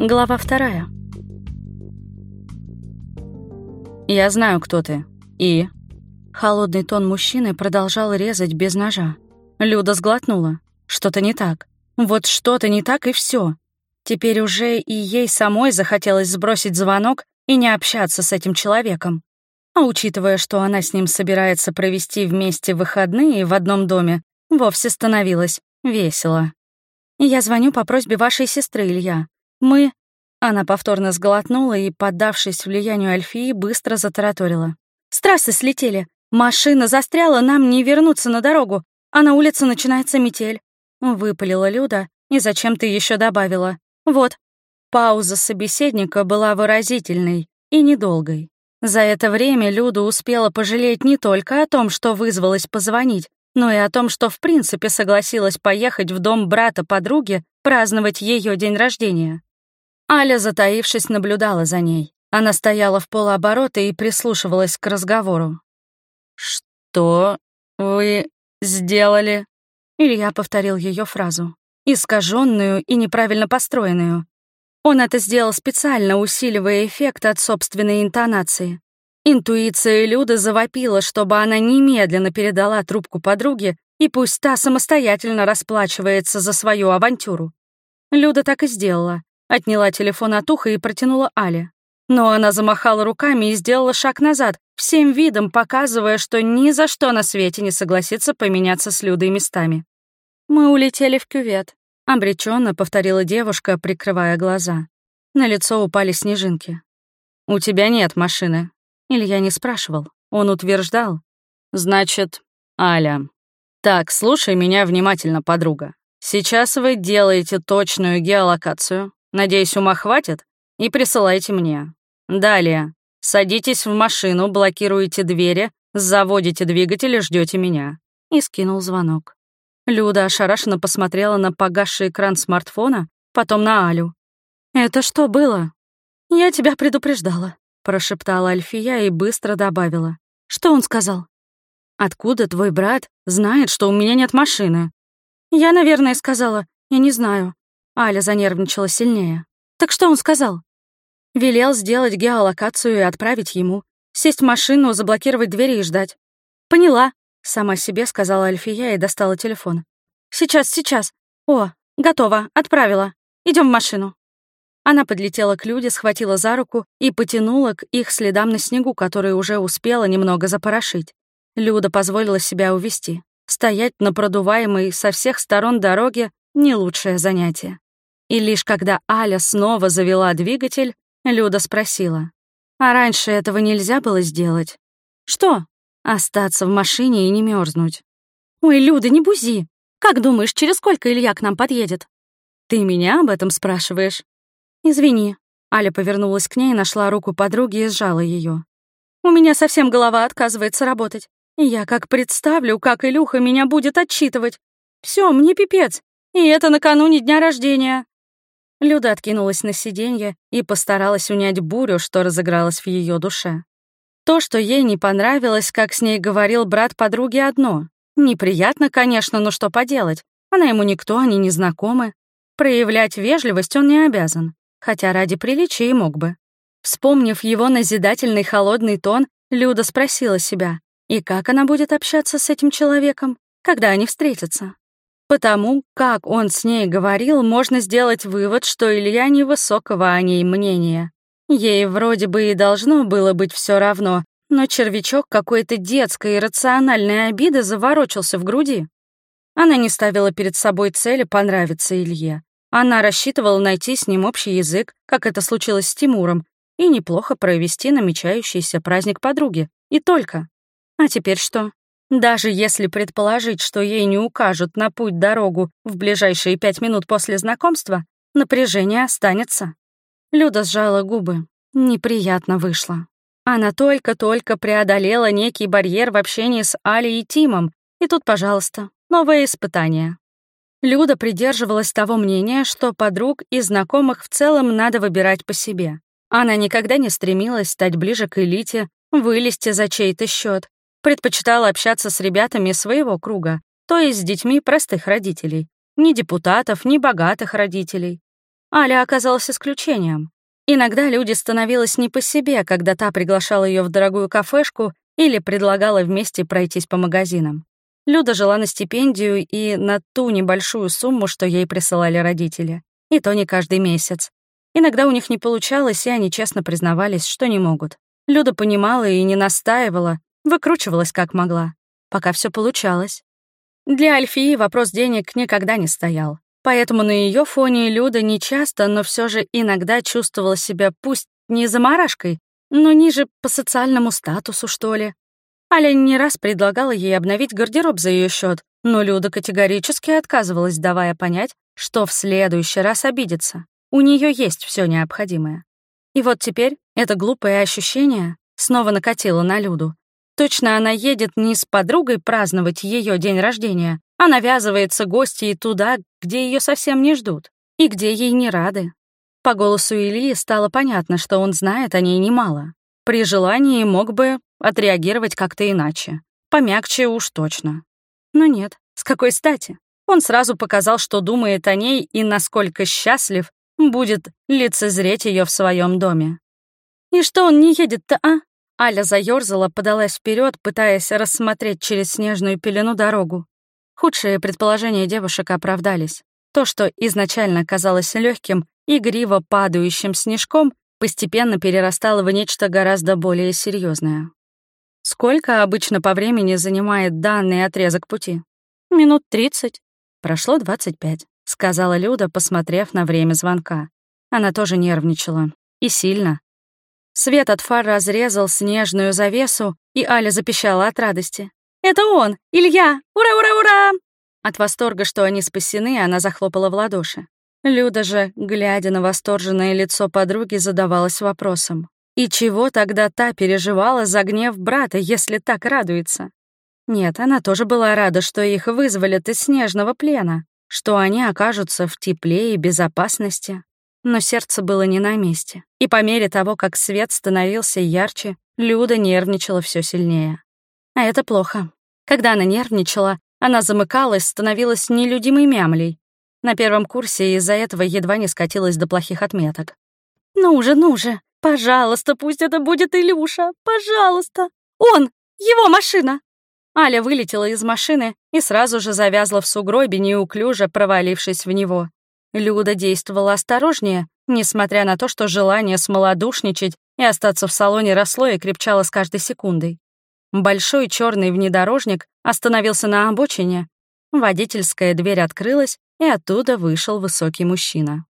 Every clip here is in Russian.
Глава вторая. «Я знаю, кто ты. И...» Холодный тон мужчины продолжал резать без ножа. Люда сглотнула. Что-то не так. Вот что-то не так и все. Теперь уже и ей самой захотелось сбросить звонок и не общаться с этим человеком. А учитывая, что она с ним собирается провести вместе выходные в одном доме, вовсе становилось весело. «Я звоню по просьбе вашей сестры, Илья. Мы...» Она повторно сглотнула и, поддавшись влиянию Альфии, быстро затараторила. «С трассы слетели. Машина застряла, нам не вернуться на дорогу, а на улице начинается метель». Выпалила Люда и зачем-то еще добавила. «Вот». Пауза собеседника была выразительной и недолгой. За это время Люда успела пожалеть не только о том, что вызвалась позвонить, но и о том, что в принципе согласилась поехать в дом брата подруги праздновать ее день рождения. Аля, затаившись, наблюдала за ней. Она стояла в полуоборота и прислушивалась к разговору. «Что вы сделали?» Илья повторил ее фразу, искаженную и неправильно построенную. Он это сделал специально, усиливая эффект от собственной интонации. Интуиция Люды завопила, чтобы она немедленно передала трубку подруге, и пусть та самостоятельно расплачивается за свою авантюру. Люда так и сделала. Отняла телефон от уха и протянула Але. Но она замахала руками и сделала шаг назад, всем видом показывая, что ни за что на свете не согласится поменяться с Людой местами. «Мы улетели в кювет», — обреченно повторила девушка, прикрывая глаза. На лицо упали снежинки. «У тебя нет машины». Илья не спрашивал, он утверждал. «Значит, Аля. Так, слушай меня внимательно, подруга. Сейчас вы делаете точную геолокацию, Надеюсь, ума хватит? И присылайте мне. Далее. Садитесь в машину, блокируете двери, заводите двигатель и ждете меня. И скинул звонок. Люда ошарашенно посмотрела на погасший экран смартфона, потом на Алю. «Это что было?» «Я тебя предупреждала», — прошептала Альфия и быстро добавила. «Что он сказал?» «Откуда твой брат знает, что у меня нет машины?» «Я, наверное, сказала. Я не знаю. Аля занервничала сильнее. «Так что он сказал?» Велел сделать геолокацию и отправить ему. Сесть в машину, заблокировать двери и ждать. «Поняла», — сама себе сказала Альфия и достала телефон. «Сейчас, сейчас. О, готово, отправила. Идем в машину». Она подлетела к Люде, схватила за руку и потянула к их следам на снегу, которые уже успела немного запорошить. Люда позволила себя увести. Стоять на продуваемой со всех сторон дороге — не лучшее занятие. И лишь когда Аля снова завела двигатель, Люда спросила. «А раньше этого нельзя было сделать?» «Что?» «Остаться в машине и не мерзнуть. «Ой, Люда, не бузи! Как думаешь, через сколько Илья к нам подъедет?» «Ты меня об этом спрашиваешь?» «Извини». Аля повернулась к ней, нашла руку подруги и сжала ее. «У меня совсем голова отказывается работать. Я как представлю, как Илюха меня будет отчитывать. Все, мне пипец. И это накануне дня рождения. Люда откинулась на сиденье и постаралась унять бурю, что разыгралась в ее душе. То, что ей не понравилось, как с ней говорил брат подруги, одно. Неприятно, конечно, но что поделать? Она ему никто, они не знакомы. Проявлять вежливость он не обязан, хотя ради приличия и мог бы. Вспомнив его назидательный холодный тон, Люда спросила себя, и как она будет общаться с этим человеком, когда они встретятся? Потому, как он с ней говорил, можно сделать вывод, что Илья невысокого о ней мнения. Ей вроде бы и должно было быть все равно, но червячок какой-то детской иррациональной обиды заворочился в груди. Она не ставила перед собой цели понравиться Илье. Она рассчитывала найти с ним общий язык, как это случилось с Тимуром, и неплохо провести намечающийся праздник подруги. И только. А теперь что? Даже если предположить, что ей не укажут на путь дорогу в ближайшие пять минут после знакомства, напряжение останется. Люда сжала губы. Неприятно вышло. Она только-только преодолела некий барьер в общении с Али и Тимом, и тут, пожалуйста, новое испытание. Люда придерживалась того мнения, что подруг и знакомых в целом надо выбирать по себе. Она никогда не стремилась стать ближе к элите, вылезти за чей-то счет, Предпочитала общаться с ребятами своего круга, то есть с детьми простых родителей. Ни депутатов, ни богатых родителей. Аля оказалась исключением. Иногда люди становилось не по себе, когда та приглашала ее в дорогую кафешку или предлагала вместе пройтись по магазинам. Люда жила на стипендию и на ту небольшую сумму, что ей присылали родители. И то не каждый месяц. Иногда у них не получалось, и они честно признавались, что не могут. Люда понимала и не настаивала, выкручивалась как могла, пока все получалось. Для Альфии вопрос денег никогда не стоял. Поэтому на ее фоне Люда не часто, но все же иногда чувствовала себя пусть не заморашкой, но ниже по социальному статусу, что ли. Аля не раз предлагала ей обновить гардероб за ее счет, но Люда категорически отказывалась, давая понять, что в следующий раз обидится. У нее есть все необходимое. И вот теперь это глупое ощущение снова накатило на Люду. Точно она едет не с подругой праздновать ее день рождения, а навязывается гостьей туда, где ее совсем не ждут и где ей не рады. По голосу Ильи стало понятно, что он знает о ней немало. При желании мог бы отреагировать как-то иначе. Помягче уж точно. Но нет, с какой стати? Он сразу показал, что думает о ней и насколько счастлив будет лицезреть ее в своем доме. И что он не едет-то, а? Аля заёрзала, подалась вперед, пытаясь рассмотреть через снежную пелену дорогу. Худшие предположения девушек оправдались. То, что изначально казалось легким, игриво падающим снежком, постепенно перерастало в нечто гораздо более серьезное. Сколько обычно по времени занимает данный отрезок пути? Минут тридцать. Прошло двадцать пять, сказала Люда, посмотрев на время звонка. Она тоже нервничала. И сильно. Свет от фар разрезал снежную завесу, и Аля запищала от радости. Это он! Илья! Ура, ура, ура!» От восторга, что они спасены, она захлопала в ладоши. Люда же, глядя на восторженное лицо подруги, задавалась вопросом. И чего тогда та переживала за гнев брата, если так радуется? Нет, она тоже была рада, что их вызволят из снежного плена, что они окажутся в тепле и безопасности. Но сердце было не на месте. И по мере того, как свет становился ярче, Люда нервничала все сильнее. А это плохо. Когда она нервничала, она замыкалась, становилась нелюдимой мямлей. На первом курсе из-за этого едва не скатилась до плохих отметок. «Ну же, ну же, пожалуйста, пусть это будет Илюша, пожалуйста! Он! Его машина!» Аля вылетела из машины и сразу же завязла в сугробе, неуклюже провалившись в него. Люда действовала осторожнее, несмотря на то, что желание смолодушничать и остаться в салоне росло и крепчало с каждой секундой. Большой черный внедорожник остановился на обочине. Водительская дверь открылась, и оттуда вышел высокий мужчина.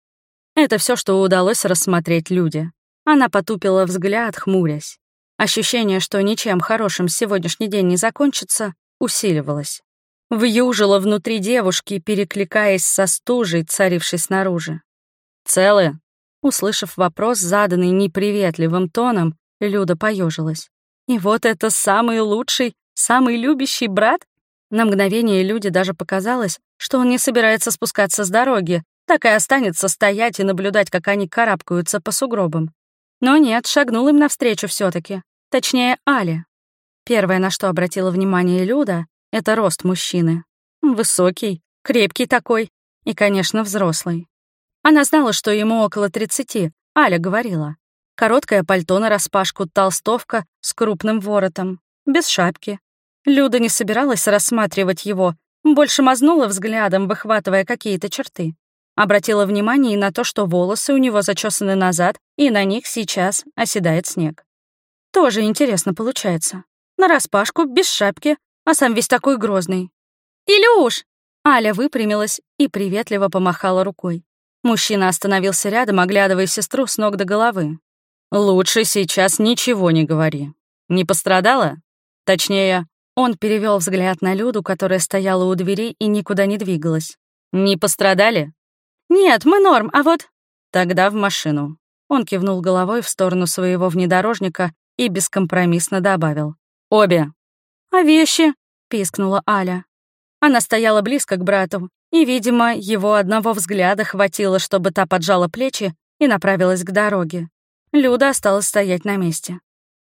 Это все, что удалось рассмотреть люди. Она потупила взгляд, хмурясь. Ощущение, что ничем хорошим сегодняшний день не закончится, усиливалось. Вьюжило внутри девушки, перекликаясь со стужей, царившей снаружи. «Целы?» Услышав вопрос, заданный неприветливым тоном, Люда поежилась. И вот это самый лучший, самый любящий брат? На мгновение люди даже показалось, что он не собирается спускаться с дороги, так и останется стоять и наблюдать, как они карабкаются по сугробам. Но нет, шагнул им навстречу все таки Точнее, Али. Первое, на что обратила внимание Люда, — это рост мужчины. Высокий, крепкий такой и, конечно, взрослый. Она знала, что ему около 30, Аля говорила. Короткое пальто нараспашку, толстовка с крупным воротом, без шапки. Люда не собиралась рассматривать его, больше мазнула взглядом, выхватывая какие-то черты. Обратила внимание и на то, что волосы у него зачесаны назад, и на них сейчас оседает снег. Тоже интересно получается. Нараспашку, без шапки, а сам весь такой грозный. «Илюш!» Аля выпрямилась и приветливо помахала рукой. Мужчина остановился рядом, оглядывая сестру с ног до головы. «Лучше сейчас ничего не говори. Не пострадала? Точнее, он перевел взгляд на Люду, которая стояла у двери и никуда не двигалась. Не пострадали? Нет, мы норм, а вот... Тогда в машину. Он кивнул головой в сторону своего внедорожника и бескомпромиссно добавил. «Обе». «А вещи?» — пискнула Аля. Она стояла близко к брату, и, видимо, его одного взгляда хватило, чтобы та поджала плечи и направилась к дороге. Люда осталась стоять на месте.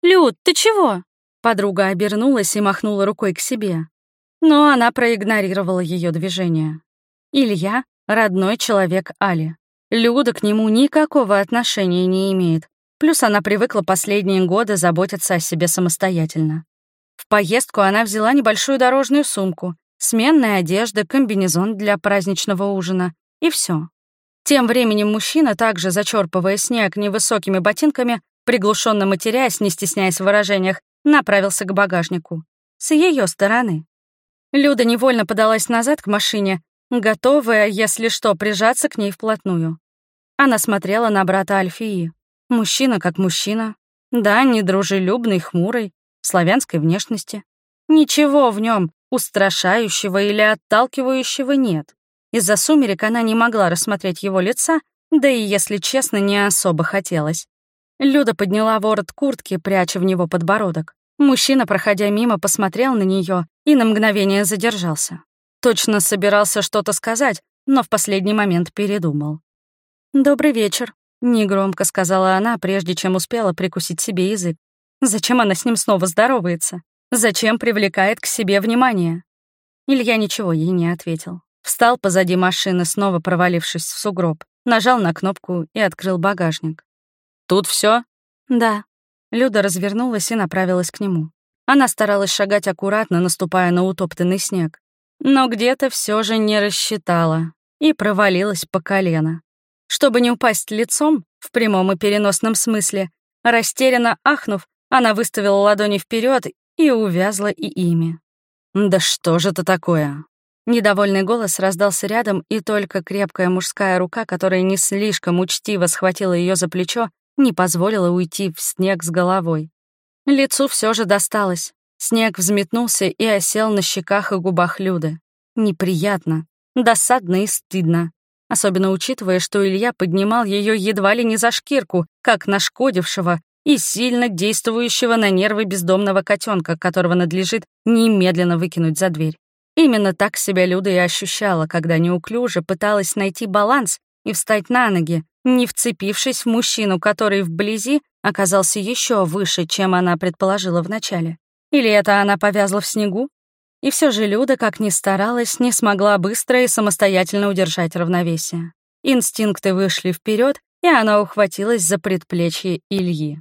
«Люд, ты чего?» Подруга обернулась и махнула рукой к себе. Но она проигнорировала ее движение. Илья — родной человек Али. Люда к нему никакого отношения не имеет. Плюс она привыкла последние годы заботиться о себе самостоятельно. В поездку она взяла небольшую дорожную сумку, сменная одежда, комбинезон для праздничного ужина и все. Тем временем мужчина, также зачерпывая снег невысокими ботинками, приглушенно матерясь, не стесняясь в выражениях, направился к багажнику. С ее стороны. Люда невольно подалась назад к машине, готовая, если что, прижаться к ней вплотную. Она смотрела на брата Альфии. Мужчина как мужчина. Да, недружелюбный, хмурый, славянской внешности. Ничего в нем устрашающего или отталкивающего нет. Из-за сумерек она не могла рассмотреть его лица, да и, если честно, не особо хотелось. Люда подняла ворот куртки, пряча в него подбородок. Мужчина, проходя мимо, посмотрел на нее и на мгновение задержался. Точно собирался что-то сказать, но в последний момент передумал. «Добрый вечер», — негромко сказала она, прежде чем успела прикусить себе язык. Зачем она с ним снова здоровается? Зачем привлекает к себе внимание? Илья ничего ей не ответил. Встал позади машины, снова провалившись в сугроб, нажал на кнопку и открыл багажник. «Тут все? «Да». Люда развернулась и направилась к нему. Она старалась шагать аккуратно, наступая на утоптанный снег. Но где-то все же не рассчитала и провалилась по колено. Чтобы не упасть лицом, в прямом и переносном смысле, растерянно ахнув, она выставила ладони вперед и увязла и ими. «Да что же это такое?» Недовольный голос раздался рядом, и только крепкая мужская рука, которая не слишком учтиво схватила ее за плечо, не позволила уйти в снег с головой. Лицу все же досталось. Снег взметнулся и осел на щеках и губах Люды. Неприятно, досадно и стыдно. Особенно учитывая, что Илья поднимал ее едва ли не за шкирку, как нашкодившего и сильно действующего на нервы бездомного котенка, которого надлежит немедленно выкинуть за дверь. Именно так себя Люда и ощущала, когда неуклюже пыталась найти баланс и встать на ноги, не вцепившись в мужчину, который вблизи оказался еще выше, чем она предположила вначале. Или это она повязла в снегу? И все же Люда, как ни старалась, не смогла быстро и самостоятельно удержать равновесие. Инстинкты вышли вперед, и она ухватилась за предплечье Ильи.